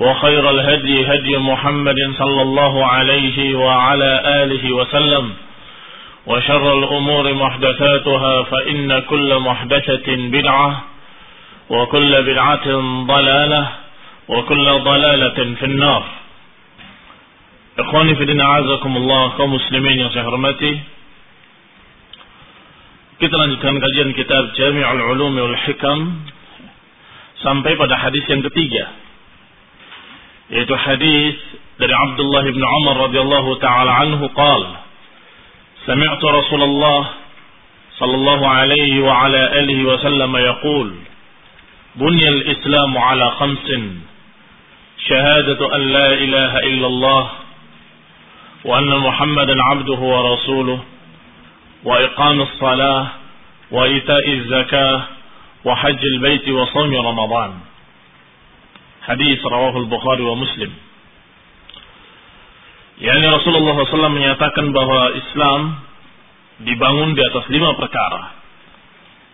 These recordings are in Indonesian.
وخير الهدي هدي محمد صلى الله عليه وعلى آله وسلم وشر الأمور محدثاتها فإن كل محدثة بدعة وكل بدعة ضلالة وكل ضلالة في النار. إخواني في الدين أعزكم الله yang saya hormati. Kita lanjutkan kajian kitab Jami'ul Ulum wal Hikam sampai pada hadis yang ketiga. Yaitu hadis dari Abdullah bin Umar radhiyallahu taala anhu qala Sami'tu Rasulullah sallallahu alaihi wa ala alihi wa sallam yaqul بني الإسلام على خمس شهادة أن لا إله إلا الله وأن محمدا عبده ورسوله وإقام الصلاة وإيتاء الزكاة وحج البيت وصوم رمضان hadis rawahul Bukhari wa Muslim. Yani Rasulullah SAW menyatakan bahwa Islam dibangun di atas lima perkara.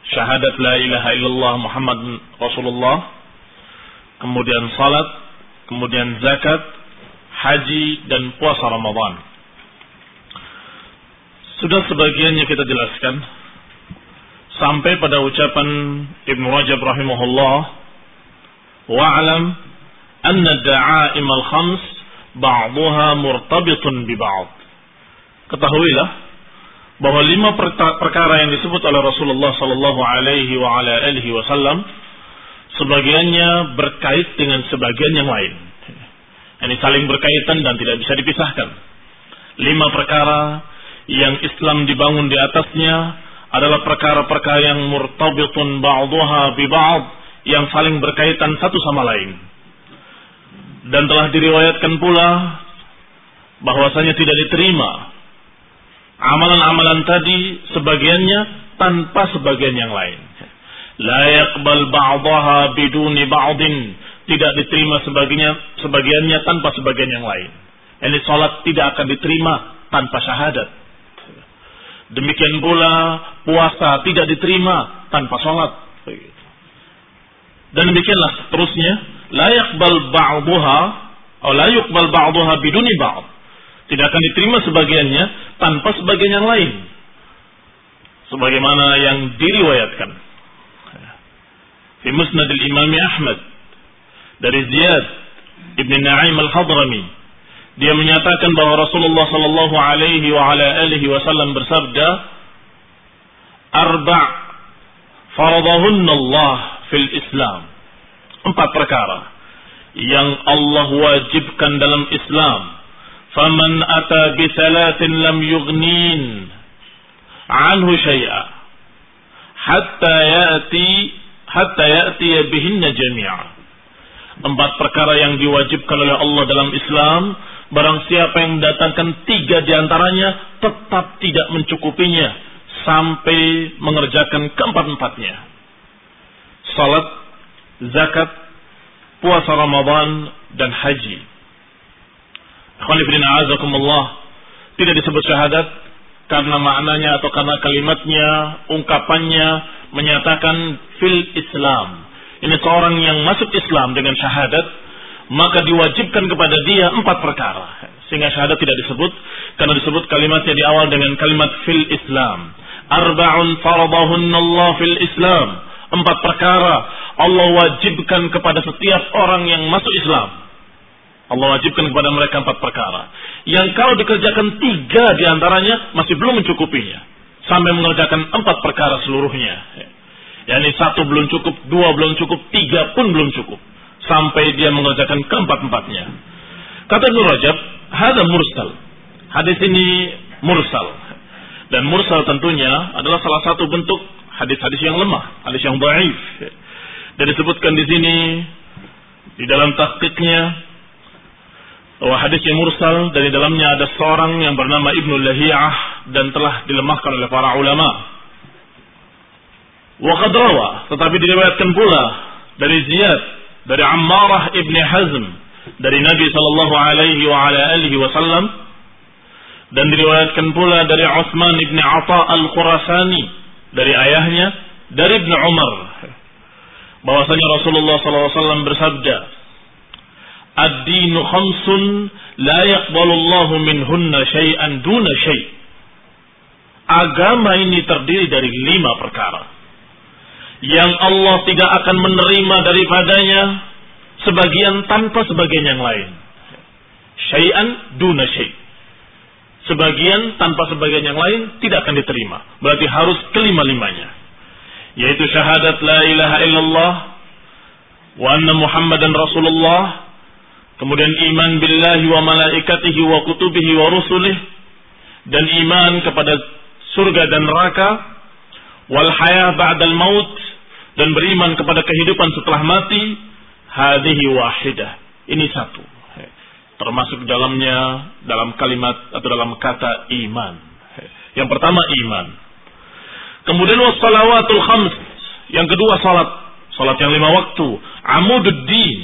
Syahadat la ilaha illallah Muhammad Rasulullah, kemudian salat, kemudian zakat, haji, dan puasa Ramadan. Sudah sebagiannya kita jelaskan sampai pada ucapan Ibnu Rajab rahimahullah wa'lam anna da'aim al-khams ba'daha murtabitun bi. Ketahuilah bahwa lima perkara yang disebut oleh Rasulullah sallallahu alaihi wa ala alihi wasallam sebagiannya berkait dengan sebagian yang lain. Ini saling berkaitan dan tidak bisa dipisahkan. Lima perkara yang Islam dibangun di atasnya adalah perkara-perkara yang murtabitun ba'daha bi ba'd yang saling berkaitan satu sama lain. Dan telah diriwayatkan pula bahwasanya tidak diterima amalan-amalan tadi sebagiannya tanpa sebagian yang lain. La yaqbal ba'daha biduni ba'din. Tidak diterima sebagiannya, sebagiannya tanpa sebagian yang lain. Ini salat tidak akan diterima tanpa syahadat. Demikian pula puasa tidak diterima tanpa salat. Dan demikianlah seterusnya. La yaqbal ba'daha atau la yuqbal ba'daha biduni ba'd. Tidak akan diterima sebagiannya tanpa sebagian yang lain. Sebagaimana yang diriwayatkan. Di Musnad al-Imam Ahmad dari Ziyad Ibn Na'im al-Hadrami dia menyatakan bahwa Rasulullah sallallahu alaihi wa ala alihi wasallam bersabda arba' faradahunna Allah fil Islam. Empat perkara yang Allah wajibkan dalam Islam. Faman ata bi thalathin lam yughnin anhu syai'a hatta ya'ti hatta ya'ti bihinna jami'a. Empat perkara yang diwajibkan oleh Allah dalam Islam barang siapa yang mendatangkan tiga di antaranya tetap tidak mencukupinya sampai mengerjakan keempat-empatnya salat zakat puasa Ramadan dan haji Khalifin a'azakumullah. Tidak disebut syahadat karena maknanya atau karena kalimatnya, ungkapannya menyatakan fil Islam. Ini seorang yang masuk Islam dengan syahadat, maka diwajibkan kepada dia empat perkara. Sehingga syahadat tidak disebut, karena disebut kalimatnya di awal dengan kalimat fil Islam. Arba'un Allah fil Islam. Empat perkara Allah wajibkan kepada setiap orang yang masuk Islam. Allah wajibkan kepada mereka empat perkara. Yang kalau dikerjakan tiga di antaranya masih belum mencukupinya. Sampai mengerjakan empat perkara seluruhnya. Yani satu belum cukup, dua belum cukup, tiga pun belum cukup. Sampai dia mengerjakan keempat-empatnya. Kata Ibn Rajab, ada mursal. Hadis ini mursal. Dan mursal tentunya adalah salah satu bentuk hadis-hadis yang lemah, hadis yang baif. Dan disebutkan di sini di dalam tahqiqnya bahwa hadis yang mursal dan di dalamnya ada seorang yang bernama Ibnu Lahiyah dan telah dilemahkan oleh para ulama. Wa qad tetapi diriwayatkan pula dari Ziyad, dari Ammarah Ibni Hazm, dari Nabi sallallahu alaihi wa ala alihi wasallam dan diriwayatkan pula dari Utsman Ibni Atha Al-Khurasani dari ayahnya dari Ibnu Umar bahwasanya Rasulullah wasallam bersabda ad-dinu khamsun la yaqbalu Allah minhunna syai'an duna syai'. Agama ini terdiri dari lima perkara. Yang Allah tidak akan menerima daripadanya sebagian tanpa sebagian yang lain. Syai'an duna syai'. Sebagian tanpa sebagian yang lain tidak akan diterima. Berarti harus kelima-limanya. Yaitu syahadat la ilaha illallah wa anna muhammadan rasulullah Kemudian iman billahi wa malaikatihi wa kutubihi wa rusulih dan iman kepada surga dan neraka wal hayah ba'dal maut dan beriman kepada kehidupan setelah mati hadhihi wahidah. Ini satu. Termasuk dalamnya dalam kalimat atau dalam kata iman. Yang pertama iman. Kemudian wassalawatul khams. Yang kedua salat. Salat yang lima waktu. Amududdin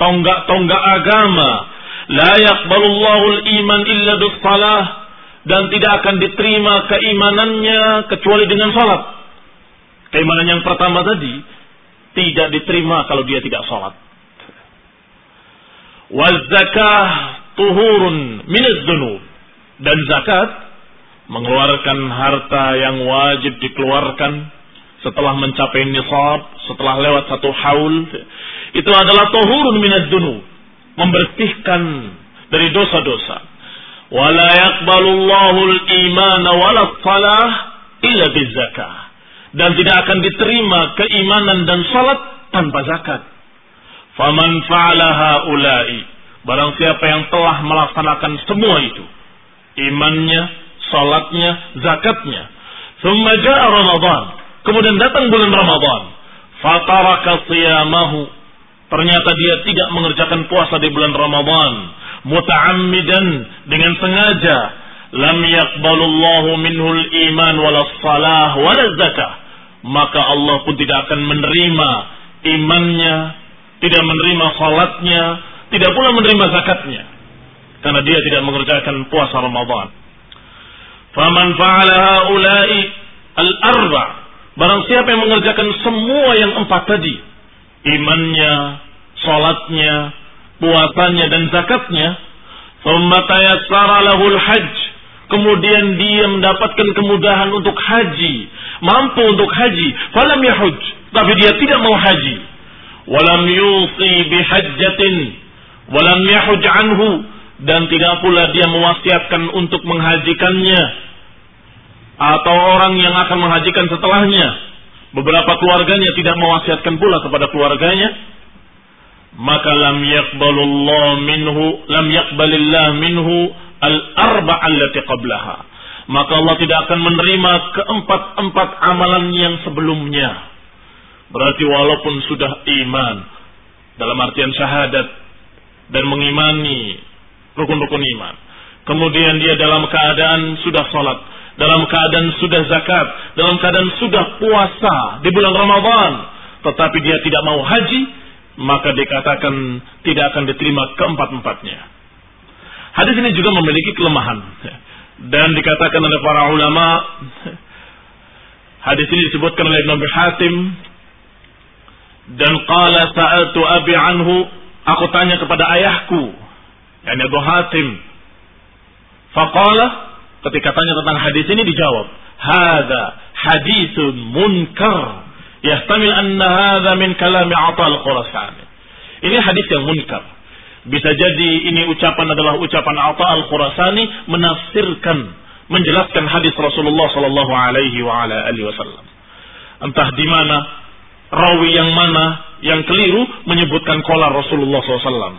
tonggak-tonggak agama. La yaqbalullahu iman illa salah dan tidak akan diterima keimanannya kecuali dengan salat. Keimanan yang pertama tadi tidak diterima kalau dia tidak salat. Wal zakah tuhurun minaz dzunub dan zakat mengeluarkan harta yang wajib dikeluarkan setelah mencapai nisab, setelah lewat satu haul, itu adalah tohurun minad dunu. Membersihkan dari dosa-dosa. Wala al-iman wala illa bizakah. Dan tidak akan diterima keimanan dan salat tanpa zakat. Faman fa'alaha ulai. Barang siapa yang telah melaksanakan semua itu. Imannya, salatnya, zakatnya. Thumma ja'a Ramadan. Kemudian datang bulan Ramadan. Fataraka siyamahu Ternyata dia tidak mengerjakan puasa di bulan Ramadan. Muta'ammidan dengan sengaja. Lam yakbalullahu minhul iman wala salah wala zakah. Maka Allah pun tidak akan menerima imannya. Tidak menerima salatnya. Tidak pula menerima zakatnya. Karena dia tidak mengerjakan puasa Ramadan. Faman fa'ala haula'i al-arba. Barang siapa yang mengerjakan semua yang empat tadi imannya, salatnya, puasanya dan zakatnya, thumma tayassara lahul hajj, kemudian dia mendapatkan kemudahan untuk haji, mampu untuk haji, falam yahuj, tapi dia tidak mau haji. Walam yusi bihajjatin, walam yahuj anhu, dan tidak pula dia mewasiatkan untuk menghajikannya. Atau orang yang akan menghajikan setelahnya. Beberapa keluarganya tidak mewasiatkan pula kepada keluarganya, maka lam yaqbalullah minhu lam yaqbalillah minhu al-arba' allati qablaha. Maka Allah tidak akan menerima keempat-empat amalan yang sebelumnya. Berarti walaupun sudah iman dalam artian syahadat dan mengimani rukun-rukun iman. Kemudian dia dalam keadaan sudah sholat, dalam keadaan sudah zakat, dalam keadaan sudah puasa di bulan Ramadan, tetapi dia tidak mau haji, maka dikatakan tidak akan diterima keempat-empatnya. Hadis ini juga memiliki kelemahan dan dikatakan oleh para ulama hadis ini disebutkan oleh Ibnu Hatim dan qala sa'altu abi anhu aku tanya kepada ayahku yakni Abu Hatim. Faqala ketika tanya tentang hadis ini dijawab hadza haditsun munkar yahtamil anna hadza min kalami Atal Khurasani ini hadis yang munkar. Bisa jadi ini ucapan adalah ucapan Atta al-Khurasani menafsirkan, menjelaskan hadis Rasulullah sallallahu alaihi wa ala alihi wasallam. Entah di mana rawi yang mana yang keliru menyebutkan kolar Rasulullah SAW.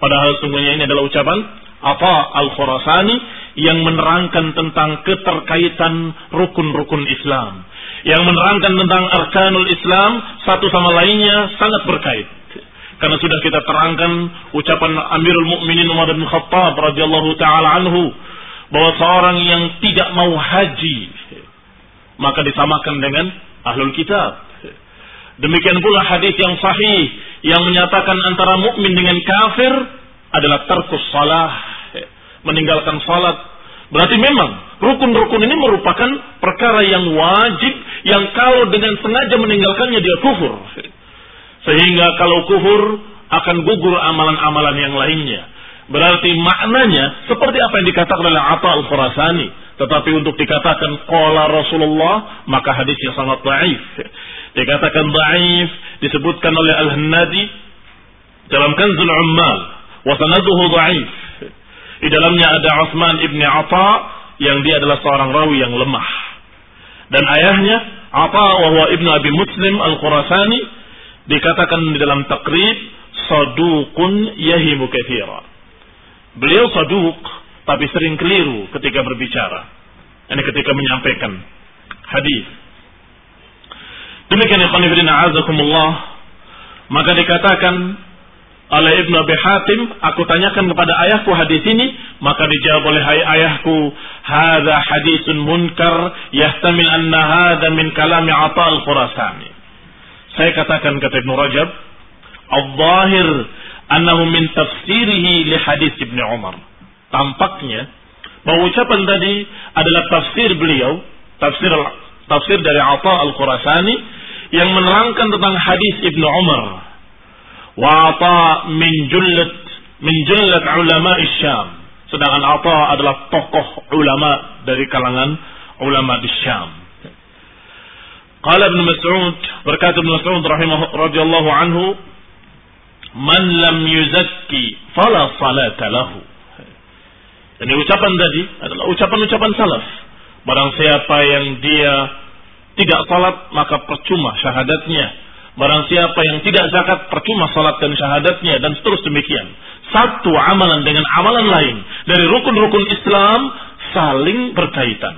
Padahal sungguhnya ini adalah ucapan Atta al-Khurasani yang menerangkan tentang keterkaitan rukun-rukun Islam. Yang menerangkan tentang arkanul Islam satu sama lainnya sangat berkait karena sudah kita terangkan ucapan Amirul Mukminin Umar bin Khattab radhiyallahu taala anhu bahwa seorang yang tidak mau haji maka disamakan dengan ahlul kitab. Demikian pula hadis yang sahih yang menyatakan antara mukmin dengan kafir adalah terkus salah, meninggalkan salat. Berarti memang rukun-rukun ini merupakan perkara yang wajib yang kalau dengan sengaja meninggalkannya dia kufur. Sehingga kalau kufur akan gugur amalan-amalan yang lainnya. Berarti maknanya seperti apa yang dikatakan oleh Atta al-Khurasani. Tetapi untuk dikatakan qala Rasulullah maka hadisnya sangat dhaif. Dikatakan dhaif disebutkan oleh Al-Hannadi dalam Kanzul Ummal wa sanaduhu dhaif. Di dalamnya ada Utsman ibni Atta yang dia adalah seorang rawi yang lemah. Dan ayahnya Atta wa ibnu Abi Muslim al-Khurasani dikatakan di dalam takrib sadukun yahimu kathira. Beliau saduk tapi sering keliru ketika berbicara. Ini ketika menyampaikan hadis. Demikian ikhwan fillah azakumullah. Maka dikatakan oleh Ibnu Abi Hatim, aku tanyakan kepada ayahku hadis ini, maka dijawab oleh ayahku, hadza hadisun munkar yahtamil anna hadza min kalami Atha al-Khurasani. Saya katakan kata Ibn Rajab, Al-Zahir annahu min tafsirihi li hadis Ibn Umar. Tampaknya bahwa ucapan tadi adalah tafsir beliau, tafsir tafsir dari Atha Al-Khurasani yang menerangkan tentang hadis Ibn Umar. Wa Atha min jullat min jullat ulama Syam. Sedangkan Atha adalah tokoh ulama dari kalangan ulama di Syam. Qala Ibn Mas'ud, berkata Ibn Mas'ud rahimah radhiyallahu anhu, "Man lam yuzakki fala salata lahu." Jadi ucapan tadi adalah ucapan-ucapan salaf. Barang siapa yang dia tidak salat maka percuma syahadatnya. Barang siapa yang tidak zakat percuma salat dan syahadatnya dan seterus demikian. Satu amalan dengan amalan lain dari rukun-rukun Islam saling berkaitan.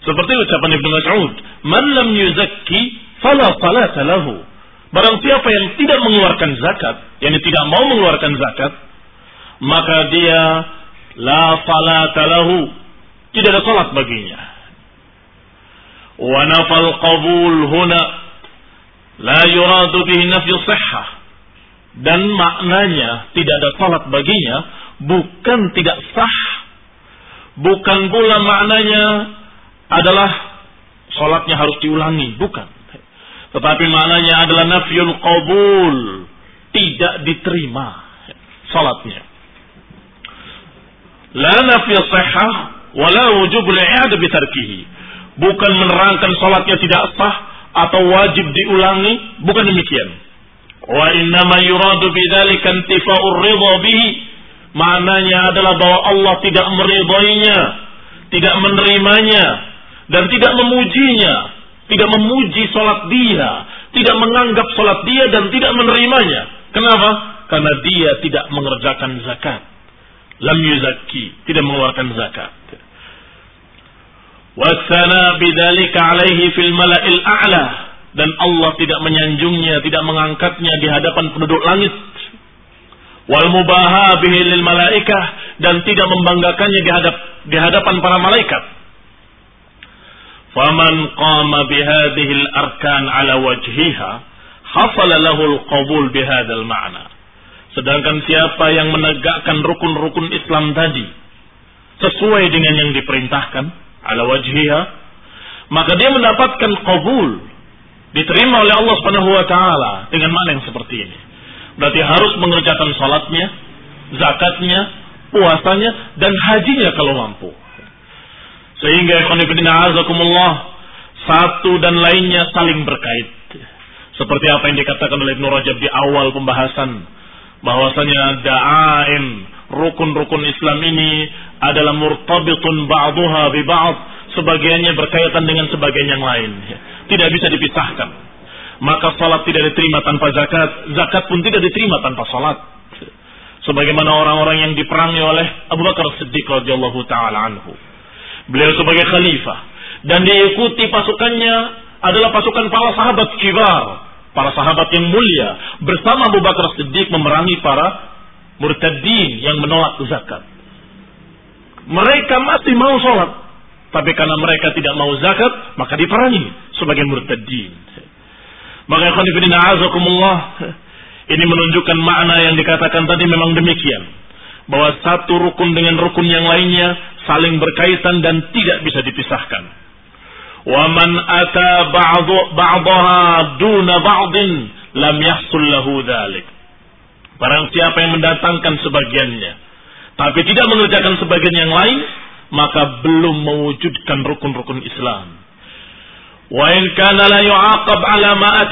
Seperti ucapan Ibnu Mas'ud, "Man lam yuzakki fala salata lahu." Barang siapa yang tidak mengeluarkan zakat, yang tidak mau mengeluarkan zakat, maka dia la salata lahu. Tidak ada salat baginya. Nafal qabul huna la yuradu bihi nafyu sihhah. Dan maknanya tidak ada salat baginya bukan tidak sah. Bukan pula maknanya adalah sholatnya harus diulangi, bukan. Tetapi maknanya adalah nafyul qabul, tidak diterima sholatnya. La nafy sahah wala wujub li'ad bitarkihi. Bukan menerangkan sholatnya tidak sah atau wajib diulangi, bukan demikian. Wa innama yuradu bidzalika intifa'ur ridha bihi. Maknanya adalah bahwa Allah tidak meridainya, tidak menerimanya, dan tidak memujinya, tidak memuji sholat dia, tidak menganggap sholat dia dan tidak menerimanya. Kenapa? Karena dia tidak mengerjakan zakat. Lam yuzaki, tidak mengeluarkan zakat. Wasana bidalika alaihi fil mala'il a'la. Dan Allah tidak menyanjungnya, tidak mengangkatnya di hadapan penduduk langit. Wal mubaha bihi lil malaikah dan tidak membanggakannya di, hadap, di hadapan para malaikat faman qama bihadhihi al-arkan ala wajhiha hasala lahu al-qabul bihadzal ma'na Sedangkan siapa yang menegakkan rukun-rukun Islam tadi sesuai dengan yang diperintahkan ala wajhiha, maka dia mendapatkan kabul, diterima oleh Allah Subhanahu wa taala dengan mana yang seperti ini. Berarti harus mengerjakan salatnya, zakatnya, puasanya dan hajinya kalau mampu. Sehingga ikhwanifidina azakumullah satu dan lainnya saling berkait. Seperti apa yang dikatakan oleh Ibnu Rajab di awal pembahasan bahwasanya da'aim rukun-rukun Islam ini adalah murtabitun ba'daha bi ba'd. Sebagiannya berkaitan dengan sebagian yang lain. Tidak bisa dipisahkan. Maka salat tidak diterima tanpa zakat. Zakat pun tidak diterima tanpa salat. Sebagaimana orang-orang yang diperangi oleh Abu Bakar Siddiq radhiyallahu taala anhu. Beliau sebagai khalifah. Dan diikuti pasukannya adalah pasukan para sahabat kibar. Para sahabat yang mulia. Bersama Abu Bakar Siddiq memerangi para murtadin yang menolak zakat. Mereka masih mau sholat, tapi karena mereka tidak mau zakat, maka diperangi sebagai murtadin. Maka khonifidina azakumullah, ini menunjukkan makna yang dikatakan tadi memang demikian. Bahwa satu rukun dengan rukun yang lainnya saling berkaitan dan tidak bisa dipisahkan. ومن أتى بعض بعضها دون بعض لم يحصل له ذلك Barang siapa yang mendatangkan sebagiannya, tapi tidak mengerjakan sebagian yang lain, maka belum mewujudkan rukun-rukun Islam. Wa in kana la yu'aqab ala ma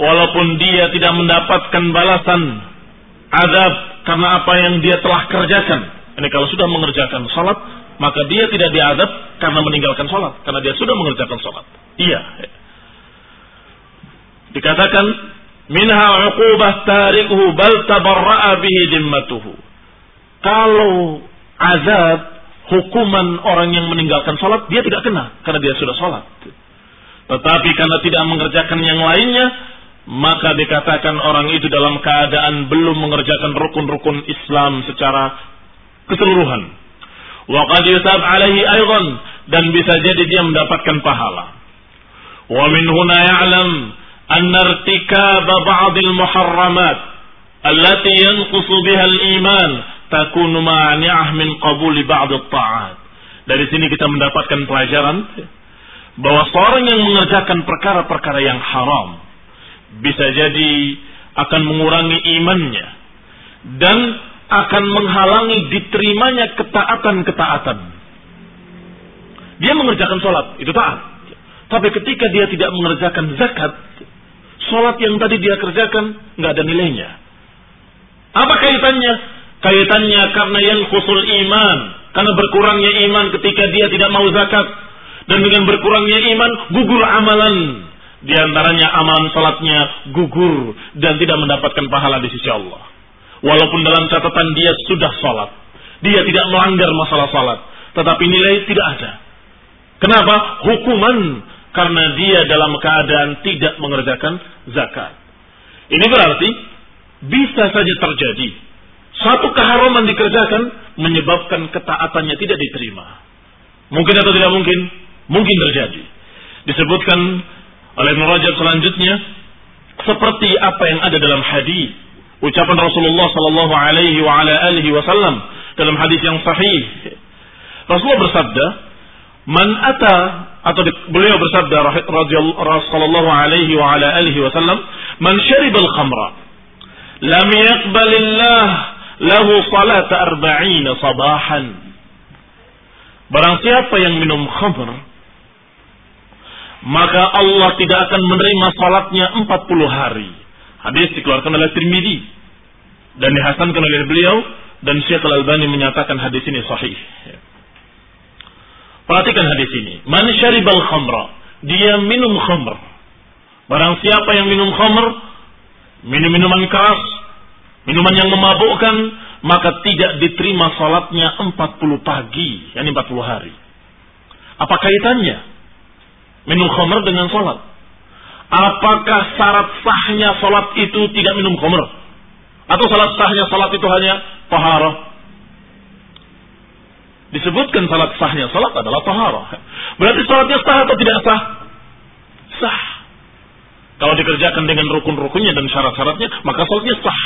walaupun dia tidak mendapatkan balasan azab karena apa yang dia telah kerjakan. Ini kalau sudah mengerjakan salat, maka dia tidak diadab karena meninggalkan sholat, karena dia sudah mengerjakan sholat. Iya. Dikatakan minha uqubah tarikuhu bal tabarra'a bihi dimmatuhu. Kalau azab hukuman orang yang meninggalkan sholat dia tidak kena karena dia sudah sholat. Tetapi karena tidak mengerjakan yang lainnya, maka dikatakan orang itu dalam keadaan belum mengerjakan rukun-rukun Islam secara keseluruhan. Wa qad yusab alaihi aydan dan bisa jadi dia mendapatkan pahala. Wa min huna ya'lam anna irtikab ba'd al-muharramat allati yanqusu biha al-iman takunu mani'ah min qabul ba'd at-ta'at. Dari sini kita mendapatkan pelajaran bahwa seorang yang mengerjakan perkara-perkara yang haram bisa jadi akan mengurangi imannya dan akan menghalangi diterimanya ketaatan-ketaatan. Dia mengerjakan sholat, itu taat. Tapi ketika dia tidak mengerjakan zakat, sholat yang tadi dia kerjakan nggak ada nilainya. Apa kaitannya? Kaitannya karena yang khusul iman, karena berkurangnya iman ketika dia tidak mau zakat, dan dengan berkurangnya iman gugur amalan. Di antaranya amalan sholatnya gugur dan tidak mendapatkan pahala di sisi Allah. Walaupun dalam catatan dia sudah sholat. Dia tidak melanggar masalah sholat. Tetapi nilai tidak ada. Kenapa? Hukuman karena dia dalam keadaan tidak mengerjakan zakat. Ini berarti bisa saja terjadi. Satu keharaman dikerjakan menyebabkan ketaatannya tidak diterima. Mungkin atau tidak mungkin? Mungkin terjadi. Disebutkan oleh Ibn Rajab selanjutnya seperti apa yang ada dalam hadis ucapan Rasulullah sallallahu alaihi wasallam dalam hadis yang sahih. Rasulullah bersabda, "Man ata atau beliau bersabda Rasulullah alaihi wa ala alihi wasallam, "Man syariba al-khamra lam yaqbalillah lahu salat arba'ina sabahan." Barang siapa yang minum khamr, maka Allah tidak akan menerima salatnya 40 hari. Hadis dikeluarkan oleh Tirmidzi dan dihasankan oleh beliau dan Syekh Al-Albani menyatakan hadis ini sahih. Perhatikan hadis ini. Man syaribal khamra, dia minum khamr. Barang siapa yang minum khamr, minum minuman keras, minuman yang memabukkan, maka tidak diterima salatnya 40 pagi, yakni 40 hari. Apa kaitannya? Minum khamr dengan salat. Apakah syarat sahnya salat itu tidak minum khamr? Atau syarat sahnya salat itu hanya taharah? Disebutkan salat sahnya salat adalah taharah. Berarti salatnya sah atau tidak sah? Sah. Kalau dikerjakan dengan rukun-rukunnya dan syarat-syaratnya, maka salatnya sah.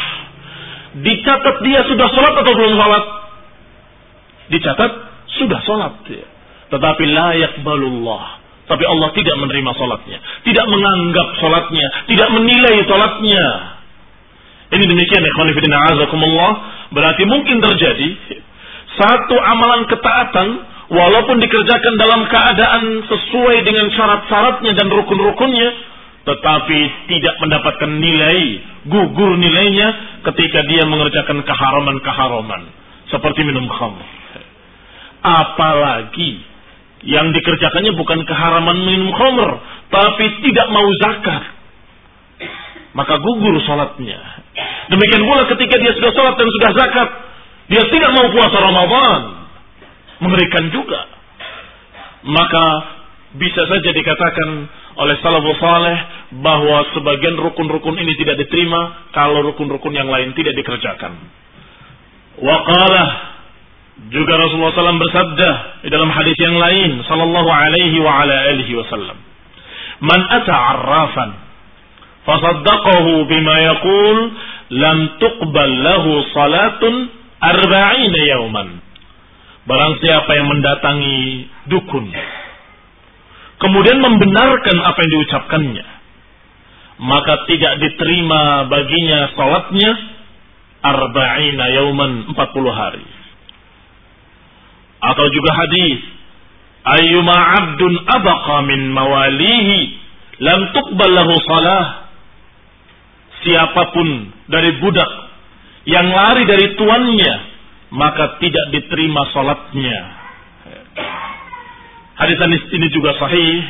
dicatat dia sudah sholat atau belum sholat? Dicatat sudah sholat. Tetapi layak balullah. Tapi Allah tidak menerima sholatnya. Tidak menganggap sholatnya. Tidak menilai sholatnya. Ini demikian ya. Berarti mungkin terjadi satu amalan ketaatan walaupun dikerjakan dalam keadaan sesuai dengan syarat-syaratnya dan rukun-rukunnya tetapi tidak mendapatkan nilai, gugur nilainya ketika dia mengerjakan keharaman-keharaman seperti minum khamr. Apalagi yang dikerjakannya bukan keharaman minum khamr, tapi tidak mau zakat. Maka gugur salatnya. Demikian pula ketika dia sudah salat dan sudah zakat, dia tidak mau puasa Ramadan. Mengerikan juga. Maka bisa saja dikatakan oleh salafus saleh bahwa sebagian rukun-rukun ini tidak diterima kalau rukun-rukun yang lain tidak dikerjakan. Waqala juga Rasulullah SAW bersabda di dalam hadis yang lain sallallahu alaihi wa ala alihi wasallam. Man ata arrafan fasaddaqahu bima yaqul lam tuqbal lahu salatun arba'ina yawman. Barang siapa yang mendatangi dukun kemudian membenarkan apa yang diucapkannya, maka tidak diterima baginya salatnya arba'ina yauman 40 hari. Atau juga hadis, ayyuma 'abdun abaqa min mawalihi lam tuqbal lahu salah. Siapa pun dari budak yang lari dari tuannya, maka tidak diterima salatnya. Hadis ini juga sahih.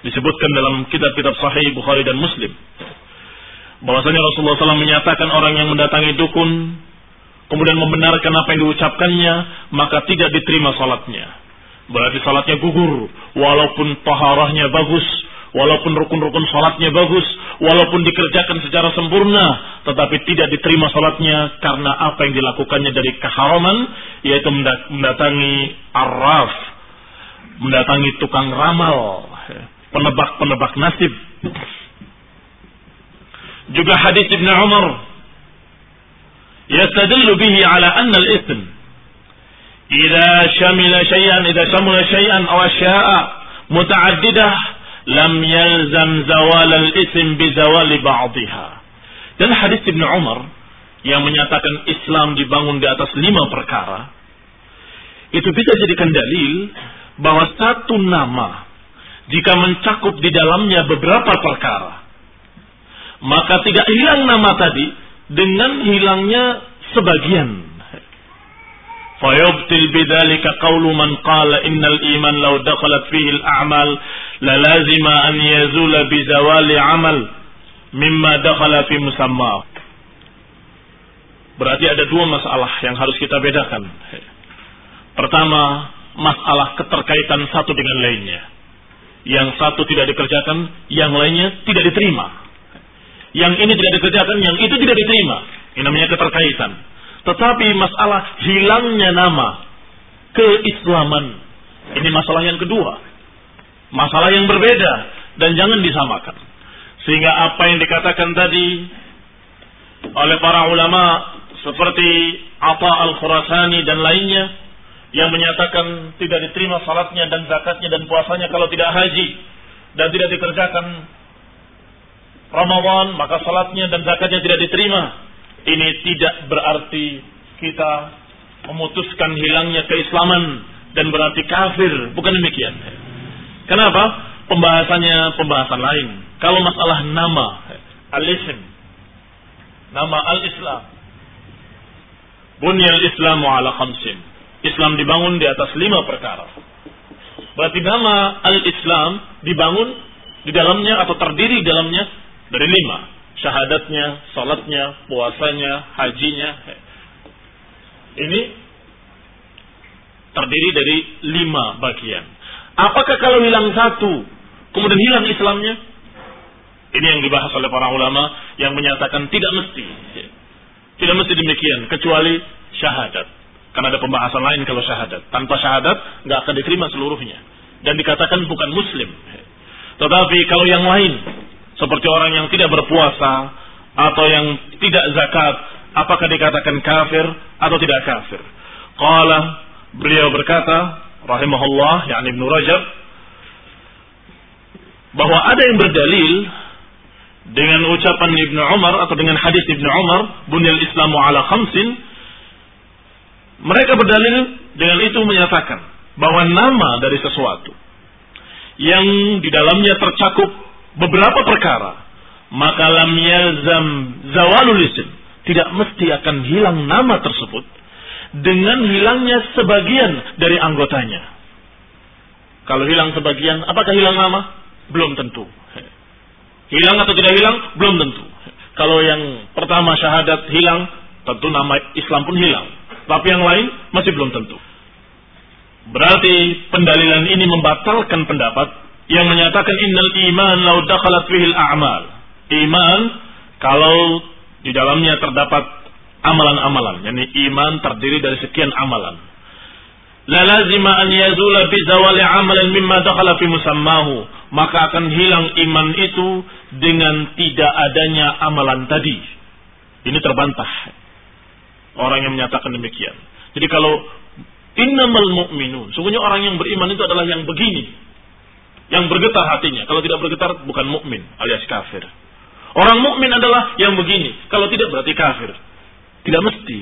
Disebutkan dalam kitab-kitab sahih Bukhari dan Muslim. Bahwasanya Rasulullah SAW menyatakan orang yang mendatangi dukun, kemudian membenarkan apa yang diucapkannya, maka tidak diterima salatnya. Berarti salatnya gugur, walaupun taharahnya bagus, walaupun rukun-rukun salatnya bagus, walaupun dikerjakan secara sempurna, tetapi tidak diterima salatnya karena apa yang dilakukannya dari keharaman, yaitu mendatangi arraf, mendatangi tukang ramal, penebak-penebak nasib. Juga hadis Ibn Umar yastadillu bihi ala anna al-ithm idza shamila shay'an idza shamila shay'an aw asya'a muta'addidah lam yalzam zawal al-ithm bi zawali ba'dihha. Dan hadis Ibn Umar yang menyatakan Islam dibangun di atas lima perkara itu bisa jadikan dalil bahwa satu nama jika mencakup di dalamnya beberapa perkara maka tidak hilang nama tadi dengan hilangnya sebagian bidzalika qawlu man qala innal iman law dakhalat fihi al-a'mal la lazima an yazula bi zawali amal mimma dakhala berarti ada dua masalah yang harus kita bedakan pertama masalah keterkaitan satu dengan lainnya. Yang satu tidak dikerjakan, yang lainnya tidak diterima. Yang ini tidak dikerjakan, yang itu tidak diterima. Ini namanya keterkaitan. Tetapi masalah hilangnya nama keislaman, ini masalah yang kedua. Masalah yang berbeda dan jangan disamakan. Sehingga apa yang dikatakan tadi oleh para ulama seperti Atta al-Khurasani dan lainnya yang menyatakan tidak diterima salatnya dan zakatnya dan puasanya kalau tidak haji dan tidak dikerjakan Ramadan maka salatnya dan zakatnya tidak diterima. Ini tidak berarti kita memutuskan hilangnya keislaman dan berarti kafir. Bukan demikian kenapa pembahasannya pembahasan lain kalau masalah nama al-ism nama al-islam bunyal islamu ala khamsin Islam dibangun di atas lima perkara. Berarti nama al-Islam dibangun di dalamnya atau terdiri di dalamnya dari lima. Syahadatnya, salatnya, puasanya, hajinya. Ini terdiri dari lima bagian. Apakah kalau hilang satu, kemudian hilang Islamnya? Ini yang dibahas oleh para ulama yang menyatakan tidak mesti. Tidak mesti demikian, kecuali syahadat. Karena ada pembahasan lain kalau syahadat. Tanpa syahadat nggak akan diterima seluruhnya dan dikatakan bukan muslim. Tetapi kalau yang lain seperti orang yang tidak berpuasa atau yang tidak zakat, apakah dikatakan kafir atau tidak kafir? Qala beliau berkata, rahimahullah, yakni Ibnu Rajab, bahwa ada yang berdalil dengan ucapan Ibnu Umar atau dengan hadis Ibnu Umar, bunyal Islamu ala khamsin, mereka berdalil dengan itu menyatakan bahwa nama dari sesuatu yang di dalamnya tercakup beberapa perkara, maka lam yalzam zawalul isim, tidak mesti akan hilang nama tersebut dengan hilangnya sebagian dari anggotanya. Kalau hilang sebagian, apakah hilang nama? Belum tentu. Hilang atau tidak hilang? Belum tentu. Kalau yang pertama syahadat hilang, tentu nama Islam pun hilang. Tapi yang lain masih belum tentu. Berarti pendalilan ini membatalkan pendapat yang menyatakan innal iman lau dakhalat fihil a'mal. Iman kalau di dalamnya terdapat amalan-amalan, yakni iman terdiri dari sekian amalan. La lazima an yazula bi zawali amalan mimma dakhala fi musammahu. Maka akan hilang iman itu dengan tidak adanya amalan tadi. Ini terbantah. Orang yang menyatakan demikian. Jadi kalau innamal mu'minun sungguhnya orang yang beriman itu adalah yang begini. Yang bergetar hatinya. Kalau tidak bergetar bukan mukmin alias kafir. Orang mukmin adalah yang begini. Kalau tidak berarti kafir tidak mesti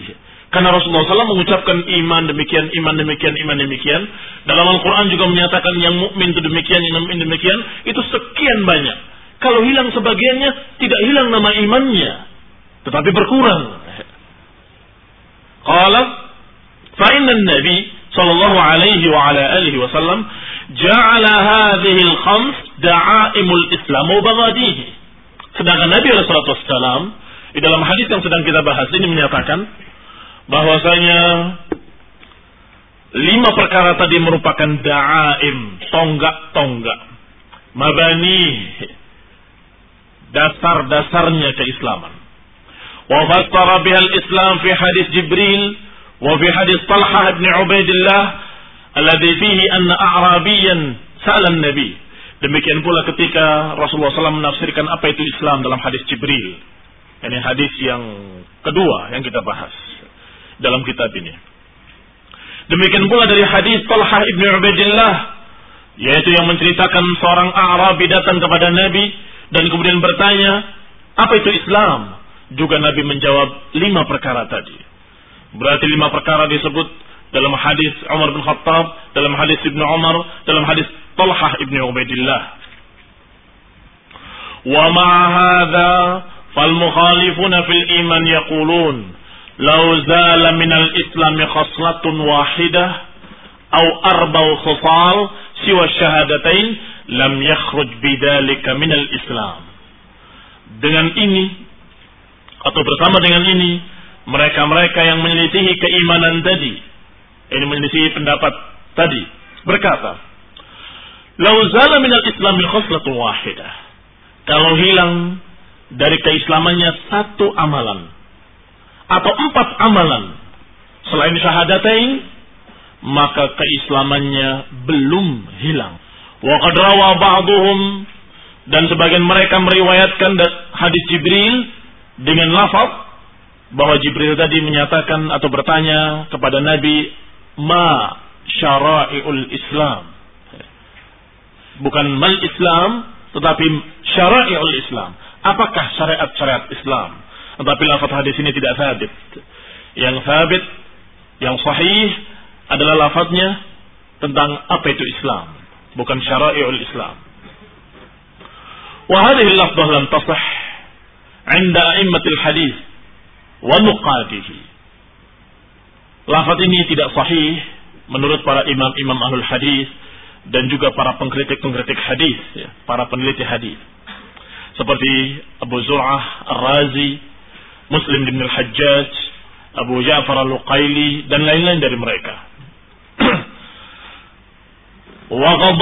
karena Rasulullah SAW mengucapkan iman demikian, iman demikian, iman demikian. Dalam Al-Quran juga menyatakan yang mukmin itu demikian, yang mukmin demikian. Itu sekian banyak. Kalau hilang sebagiannya, tidak hilang nama imannya. Tetapi berkurang. Qala, fa'inna nabi sallallahu alaihi wa ala alihi wasallam ja'ala hadhihi al-khams da'aimul Islam wa Sedangkan Nabi Rasulullah SAW di dalam hadis yang sedang kita bahas ini menyatakan bahwasanya lima perkara tadi merupakan da'aim, tonggak-tonggak, mabani, dasar-dasarnya keislaman. Wa fassara bihal Islam fi hadis Jibril wa fi hadis Talha bin Ubaidillah alladhi fihi anna a'rabiyan sa'ala nabi Demikian pula ketika Rasulullah SAW menafsirkan apa itu Islam dalam hadis Jibril. Ini hadis yang kedua yang kita bahas dalam kitab ini. Demikian pula dari hadis Talha ibn Ubaidillah yaitu yang menceritakan seorang Arabi datang kepada Nabi dan kemudian bertanya, "Apa itu Islam?" Juga Nabi menjawab lima perkara tadi. Berarti lima perkara disebut dalam hadis Umar bin Khattab, dalam hadis Ibnu Umar, dalam hadis Talha ibn Ubaidillah. Wa ma'a fal mukhalifuna fil iman yaqulun law zala min al islam khaslatun wahidah aw arba'u الشهادتين siwa syahadatain lam yakhruj bidzalika dengan ini atau bersama dengan ini mereka-mereka yang menyelisihi keimanan tadi ini menyelisihi pendapat tadi berkata lauzala minal islami khoslatul wahidah. Kalau hilang dari keislamannya satu amalan atau empat amalan selain syahadatain maka keislamannya belum hilang. Wa qad rawa ba'dhum dan sebagian mereka meriwayatkan hadis Jibril dengan lafaz bahwa Jibril tadi menyatakan atau bertanya kepada Nabi ma syara'iul Islam. Bukan mal Islam tetapi syara'iul Islam. Apakah syariat-syariat Islam? Tetapi lafaz hadis ini tidak sabit. Yang sabit, yang sahih adalah lafaznya tentang apa itu Islam, bukan syara'iul Islam. Wa hadhihi lafzah lam tasah 'inda a'immatil hadis wa nuqadihi. Lafaz ini tidak sahih menurut para imam-imam ahlul hadis dan juga para pengkritik-pengkritik hadis, ya, para peneliti hadis seperti Abu Zur'ah Ar-Razi, Muslim bin Al-Hajjaj, Abu Ja'far Al-Luqaili dan lain-lain dari mereka. Wa qad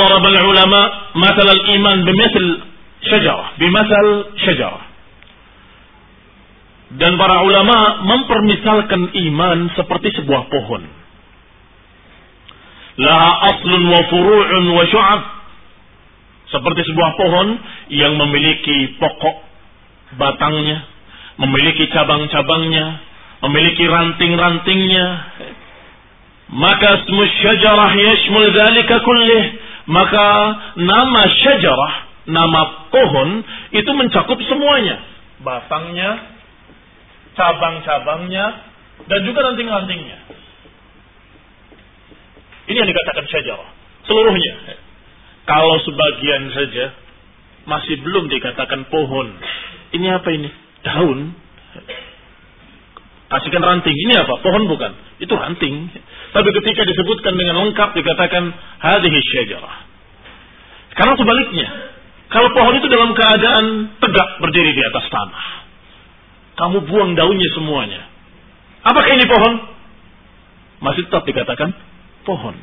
ulama, mathal al-iman bimithal syajarah, bimathal syajarah. Dan para ulama mempermisalkan iman seperti sebuah pohon. Laha aslun wa furu'un wa syu'ab seperti sebuah pohon yang memiliki pokok, batangnya, memiliki cabang-cabangnya, memiliki ranting-rantingnya. Maka semua syajarah yashmul dzalika kullih. Maka nama syajarah, nama pohon itu mencakup semuanya. Batangnya, cabang-cabangnya, dan juga ranting-rantingnya. Ini yang dikatakan syajarah. Seluruhnya. Kalau sebagian saja masih belum dikatakan pohon. Ini apa ini? Daun. Kasihkan ranting. Ini apa? Pohon bukan. Itu ranting. Tapi ketika disebutkan dengan lengkap dikatakan hadhihi syajarah. Karena sebaliknya, kalau pohon itu dalam keadaan tegak berdiri di atas tanah, kamu buang daunnya semuanya. Apakah ini pohon? Masih tetap dikatakan pohon.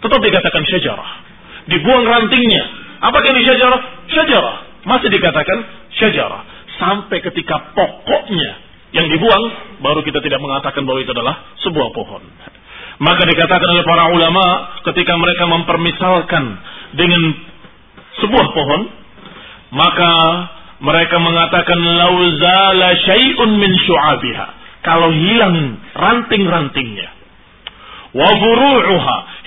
Tetap dikatakan syajarah. Dibuang rantingnya. Apakah ini syajarah? Syajarah. Masih dikatakan syajarah. Sampai ketika pokoknya yang dibuang, baru kita tidak mengatakan bahwa itu adalah sebuah pohon. Maka dikatakan oleh para ulama ketika mereka mempermisalkan dengan sebuah pohon, maka mereka mengatakan lauzala syai'un min syu'abiha. Kalau hilang ranting-rantingnya. Wa.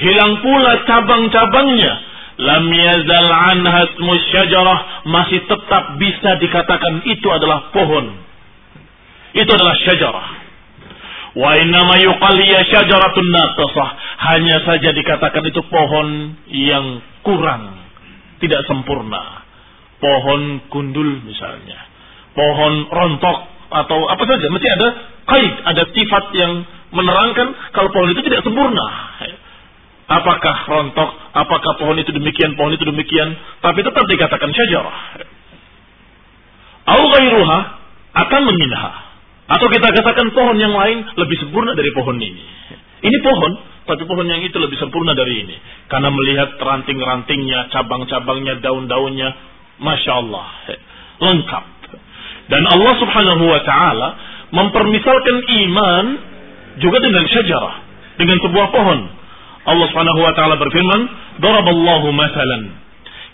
Hilang pula cabang-cabangnya. Lam yazal anha syajarah. Masih tetap bisa dikatakan itu adalah pohon. Itu adalah syajarah. Wa innama yuqaliya syajaratun natasah. Hanya saja dikatakan itu pohon yang kurang. Tidak sempurna. Pohon gundul misalnya. Pohon rontok. Atau apa saja. Mesti ada kait. Ada sifat yang menerangkan kalau pohon itu tidak sempurna. Apakah rontok, apakah pohon itu demikian, pohon itu demikian, tapi tetap dikatakan syajarah. Au ghairuha akan meminha. Atau kita katakan pohon yang lain lebih sempurna dari pohon ini. Ini pohon, tapi pohon yang itu lebih sempurna dari ini. Karena melihat ranting-rantingnya, cabang-cabangnya, daun-daunnya, Masya Allah, lengkap. Dan Allah subhanahu wa ta'ala mempermisalkan iman juga dengan syajarah, dengan sebuah pohon. Allah Subhanahu wa taala berfirman, "Daraballahu mathalan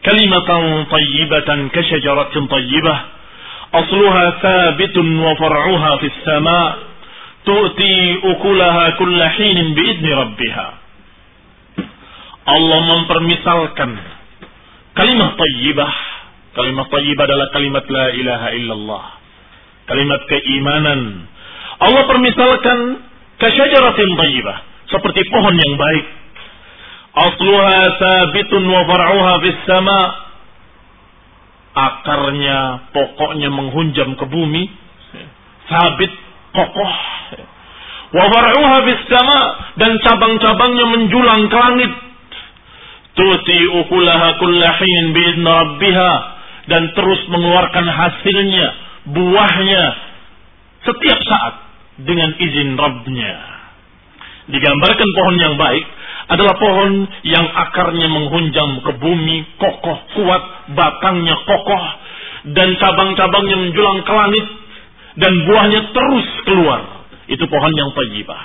kalimatan tayyibatan kasyajaratin tayyibah asluha thabitun wa far'uha fis sama' tu'ti ukulaha kulla hinin bi'idni rabbiha." Allah mempermisalkan kalimat tayyibah. Kalimat tayyibah adalah kalimat la ilaha illallah. Kalimat keimanan. Allah permisalkan kasyajaratin tayyibah. Seperti pohon yang baik Asluha sabitun wa far'uha fis sama' akarnya, pokoknya menghunjam ke bumi, sabit, kokoh. Wa far'uha sama dan cabang-cabangnya menjulang ke langit. Tuti ukulaha kullahin bi'idna rabbiha dan terus mengeluarkan hasilnya, buahnya setiap saat dengan izin Rabbnya. Digambarkan pohon yang baik adalah pohon yang akarnya menghunjam ke bumi, kokoh, kuat, batangnya kokoh, dan cabang-cabangnya menjulang ke langit, dan buahnya terus keluar. Itu pohon yang tajibah.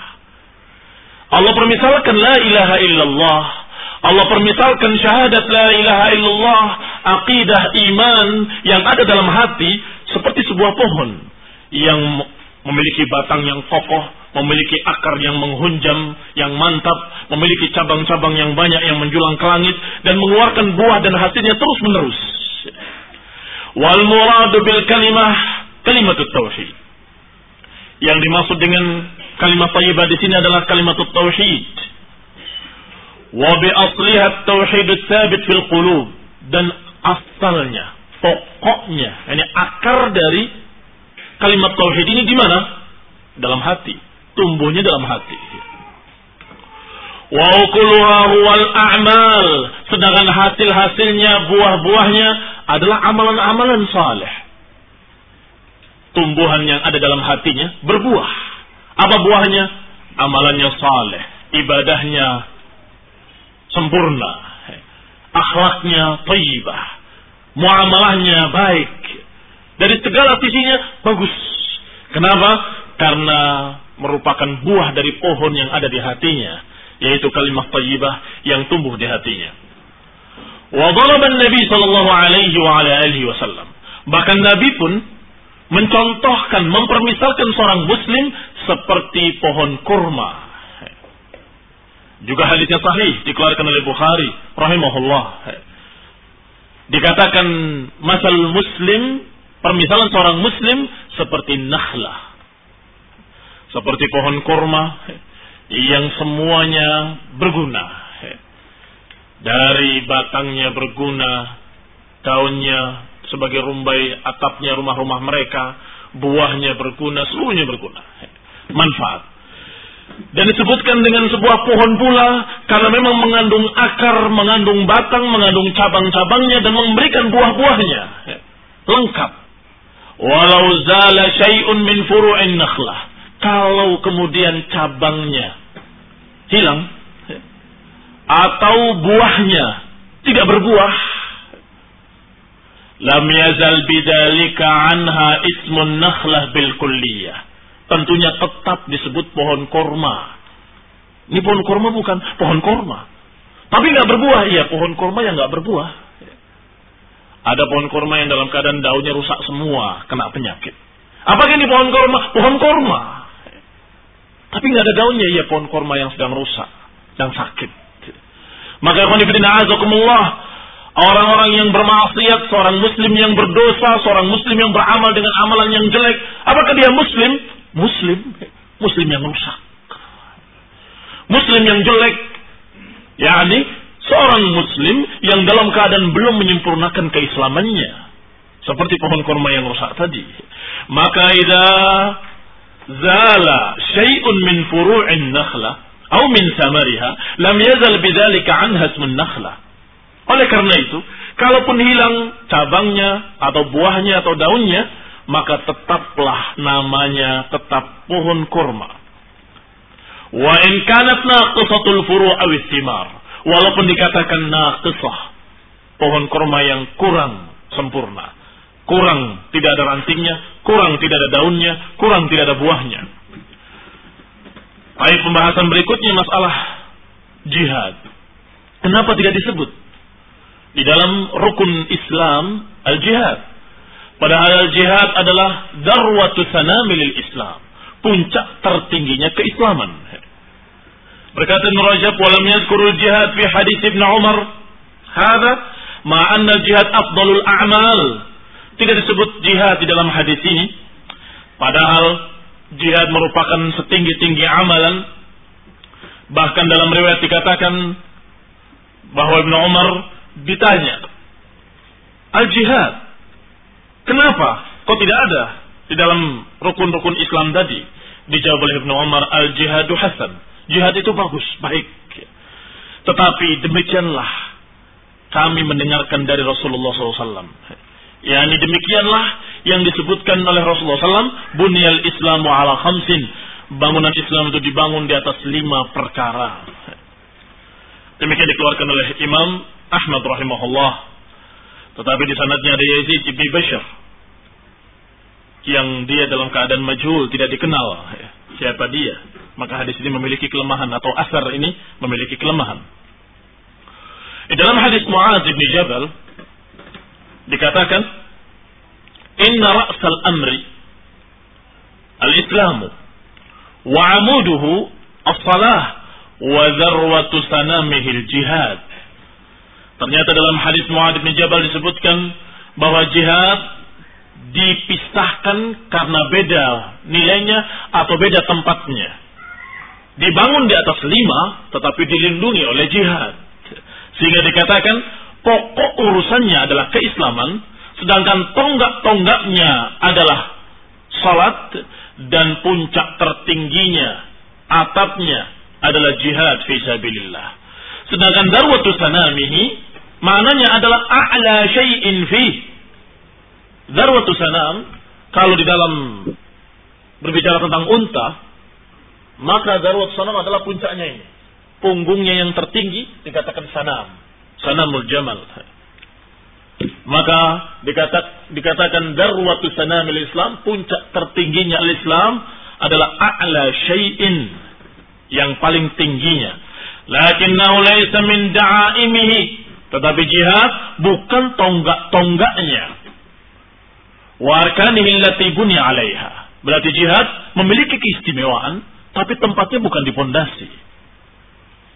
Allah permisalkan la ilaha illallah. Allah permisalkan syahadat la ilaha illallah, aqidah iman yang ada dalam hati seperti sebuah pohon yang memiliki batang yang kokoh, memiliki akar yang menghunjam, yang mantap, memiliki cabang-cabang yang banyak yang menjulang ke langit dan mengeluarkan buah dan hasilnya terus menerus. Wal muradu bil kalimah kalimat tauhid. Yang dimaksud dengan kalimat thayyibah di sini adalah kalimat tauhid. Wa bi asliha tauhid tsabit fil qulub dan asalnya, pokoknya, ini akar dari kalimat tauhid ini di mana? Dalam hati tumbuhnya dalam hati. Wa huwal a'mal. Sedangkan hasil-hasilnya, buah-buahnya adalah amalan-amalan saleh. Tumbuhan yang ada dalam hatinya berbuah. Apa buahnya? Amalannya saleh, ibadahnya sempurna, akhlaknya thayyibah, muamalahnya baik. Dari segala sisinya bagus. Kenapa? Karena merupakan buah dari pohon yang ada di hatinya, yaitu kalimat tayyibah yang tumbuh di hatinya. Wa Nabi sallallahu alaihi wa alihi wasallam. Bahkan Nabi pun mencontohkan, mempermisalkan seorang muslim seperti pohon kurma. Juga hadisnya sahih dikeluarkan oleh Bukhari rahimahullah. Dikatakan masal muslim, permisalan seorang muslim seperti nakhlah. Seperti pohon kurma yang semuanya berguna. Dari batangnya berguna, daunnya sebagai rumbai atapnya rumah-rumah mereka, buahnya berguna, seluruhnya berguna. Manfaat. Dan disebutkan dengan sebuah pohon pula karena memang mengandung akar, mengandung batang, mengandung cabang-cabangnya dan memberikan buah-buahnya. Lengkap. Walau zala syai'un min furu'in nakhlah. Kalau kemudian cabangnya hilang atau buahnya tidak berbuah, lam yazal bidzalika anha ismun nakhlah bil kulliyah tentunya tetap disebut pohon korma. Ini pohon korma bukan pohon korma. Tapi nggak berbuah, iya pohon korma yang nggak berbuah. Ada pohon korma yang dalam keadaan daunnya rusak semua, kena penyakit. Apa ini pohon korma? Pohon korma. Tapi nggak ada daunnya, iya pohon korma yang sedang rusak, yang sakit. Maka azakumullah, orang-orang yang bermaksiat, seorang muslim yang berdosa, seorang muslim yang beramal dengan amalan yang jelek, apakah dia muslim? Muslim, Muslim yang rusak. Muslim yang jelek, yakni seorang Muslim yang dalam keadaan belum menyempurnakan keislamannya, seperti pohon kurma yang rusak tadi. Maka ida zala syai'un min furu'in nakhla atau min samariha lam yazal bidzalika anha ismun nakhla. Oleh karena itu, kalaupun hilang cabangnya atau buahnya atau daunnya, maka tetaplah namanya tetap pohon kurma. Wa in kanat naqisatul furu' aw walaupun dikatakan naqisah, pohon kurma yang kurang sempurna, kurang tidak ada rantingnya, kurang tidak ada daunnya, kurang tidak ada buahnya. Baik pembahasan berikutnya masalah jihad. Kenapa tidak disebut? Di dalam rukun Islam al-jihad Padahal jihad adalah darwatu sanamil Islam. Puncak tertingginya keislaman. Berkata Ibn Rajab, walam yazkurul jihad fi hadis Ibn Umar. Hada ma'anna jihad afdalul a'mal. Tidak disebut jihad di dalam hadis ini. Padahal jihad merupakan setinggi-tinggi amalan. Bahkan dalam riwayat dikatakan bahwa Ibn Umar ditanya, Al-jihad Kenapa? Kok tidak ada di dalam rukun-rukun Islam tadi? Dijawab oleh Ibnu Umar, al-jihadu hasan. Jihad itu bagus, baik. Tetapi demikianlah kami mendengarkan dari Rasulullah SAW. Ya, ini demikianlah yang disebutkan oleh Rasulullah SAW. Bunyal Islamu ala khamsin. Bangunan Islam itu dibangun di atas lima perkara. Demikian dikeluarkan oleh Imam Ahmad rahimahullah. Tetapi di sanadnya ada Yazid ibn Bashar yang dia dalam keadaan majhul, tidak dikenal siapa dia. Maka hadis ini memiliki kelemahan atau asar ini memiliki kelemahan. Di dalam hadis Mu'adz bin Jabal dikatakan inna ra'sal amri al-islamu wa amuduhu as-salah wa dharwatu sanamihi al-jihad. Ternyata dalam hadis Mu'adz bin Jabal disebutkan bahwa jihad dipisahkan karena beda nilainya atau beda tempatnya. Dibangun di atas lima, tetapi dilindungi oleh jihad. Sehingga dikatakan pokok urusannya adalah keislaman, sedangkan tonggak-tonggaknya adalah salat dan puncak tertingginya atapnya adalah jihad fi sabilillah. Sedangkan darwatu sanamihi maknanya adalah a'la syai'in fi Darwatu sanam, kalau di dalam berbicara tentang unta, maka darwatu sanam adalah puncaknya ini. Punggungnya yang tertinggi dikatakan sanam. Sanamul jamal. Maka dikatak, dikatakan darwatu sanamil Islam, puncak tertingginya al-Islam adalah a'la syai'in yang paling tingginya. Lakinnahu laysa min da'aimihi. Tetapi jihad bukan tonggak-tonggaknya wa arkanihi allati 'alaiha. Berarti jihad memiliki keistimewaan tapi tempatnya bukan di pondasi.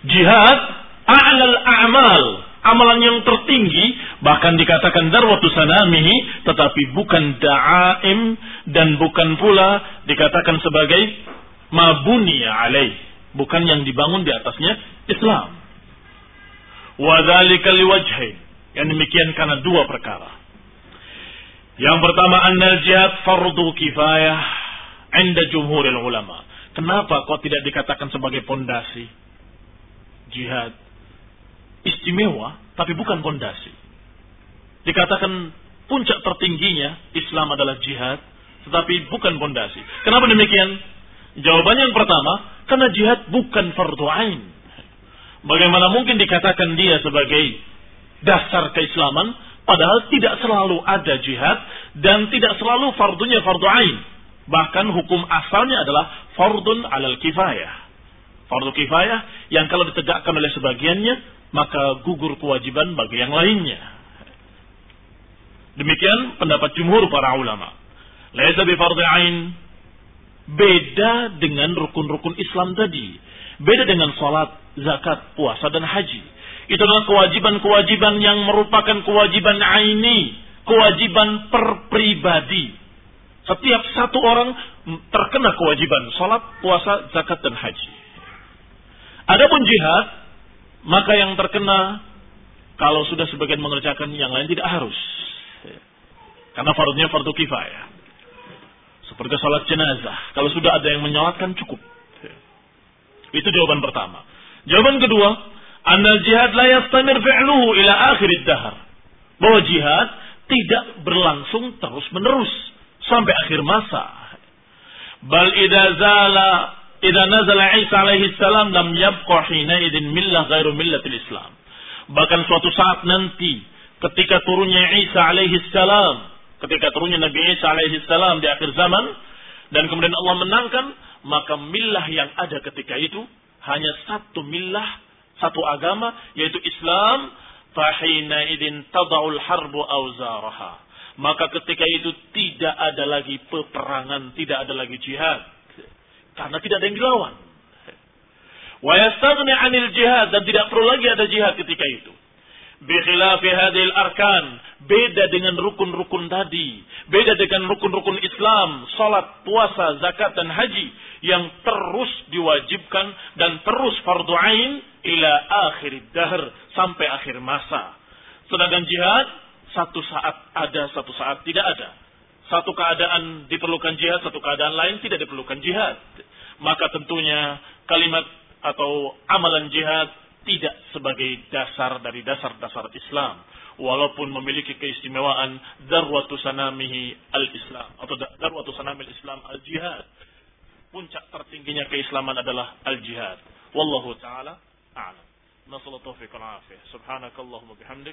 Jihad a'lal a'mal, amalan yang tertinggi bahkan dikatakan darwatu sanamihi tetapi bukan da'aim dan bukan pula dikatakan sebagai mabuni alaih, bukan yang dibangun di atasnya Islam. Wa dzalika liwajhain. Yang demikian karena dua perkara. Yang pertama annal jihad fardu kifayah inda jumhuril ulama. Kenapa kok tidak dikatakan sebagai pondasi? Jihad istimewa tapi bukan pondasi. Dikatakan puncak tertingginya Islam adalah jihad tetapi bukan pondasi. Kenapa demikian? Jawabannya yang pertama, karena jihad bukan fardu ain. Bagaimana mungkin dikatakan dia sebagai dasar keislaman padahal tidak selalu ada jihad dan tidak selalu fardunya fardu ain. Bahkan hukum asalnya adalah fardun alal kifayah. Fardu kifayah yang kalau ditegakkan oleh sebagiannya maka gugur kewajiban bagi yang lainnya. Demikian pendapat jumhur para ulama. Laisa bi fardhi ain beda dengan rukun-rukun Islam tadi. Beda dengan salat, zakat, puasa dan haji. Itu adalah kewajiban-kewajiban yang merupakan kewajiban aini, kewajiban perpribadi. Setiap satu orang terkena kewajiban salat, puasa, zakat dan haji. Adapun jihad, maka yang terkena kalau sudah sebagian mengerjakan yang lain tidak harus. Karena fardunya fardu kifayah. Seperti salat jenazah. Kalau sudah ada yang menyolatkan cukup. Itu jawaban pertama. Jawaban kedua, anal jihad la yastamir fi'luhu ila akhir dahar. Bahwa jihad tidak berlangsung terus-menerus sampai akhir masa. Bal idza zala idza nazala Isa alaihi salam lam yabqa hina idin millah ghairu millatil Islam. Bahkan suatu saat nanti ketika turunnya Isa alaihi salam, ketika turunnya Nabi Isa alaihi salam di akhir zaman dan kemudian Allah menangkan maka milah yang ada ketika itu hanya satu milah, satu agama, yaitu Islam. Fahina idin tada'ul harbu awzaraha. Maka ketika itu tidak ada lagi peperangan, tidak ada lagi jihad. Karena tidak ada yang dilawan. Wa yastagni anil jihad dan tidak perlu lagi ada jihad ketika itu. Bikhilafi hadil arkan. Beda dengan rukun-rukun tadi. Beda dengan rukun-rukun Islam. Salat, puasa, zakat, dan haji. Yang terus diwajibkan dan terus fardu ain ila akhir dahr. Sampai akhir masa. Sedangkan jihad, satu saat ada, satu saat tidak ada. Satu keadaan diperlukan jihad, satu keadaan lain tidak diperlukan jihad. Maka tentunya kalimat atau amalan jihad tidak sebagai dasar dari dasar-dasar Islam. Walaupun memiliki keistimewaan darwatu sanamihi al-Islam atau darwatu sanamil Islam al-jihad. Puncak tertingginya keislaman adalah al-jihad. Wallahu taala a'lam. Taufiq wal afiyah. Subhanakallahumma bihamdik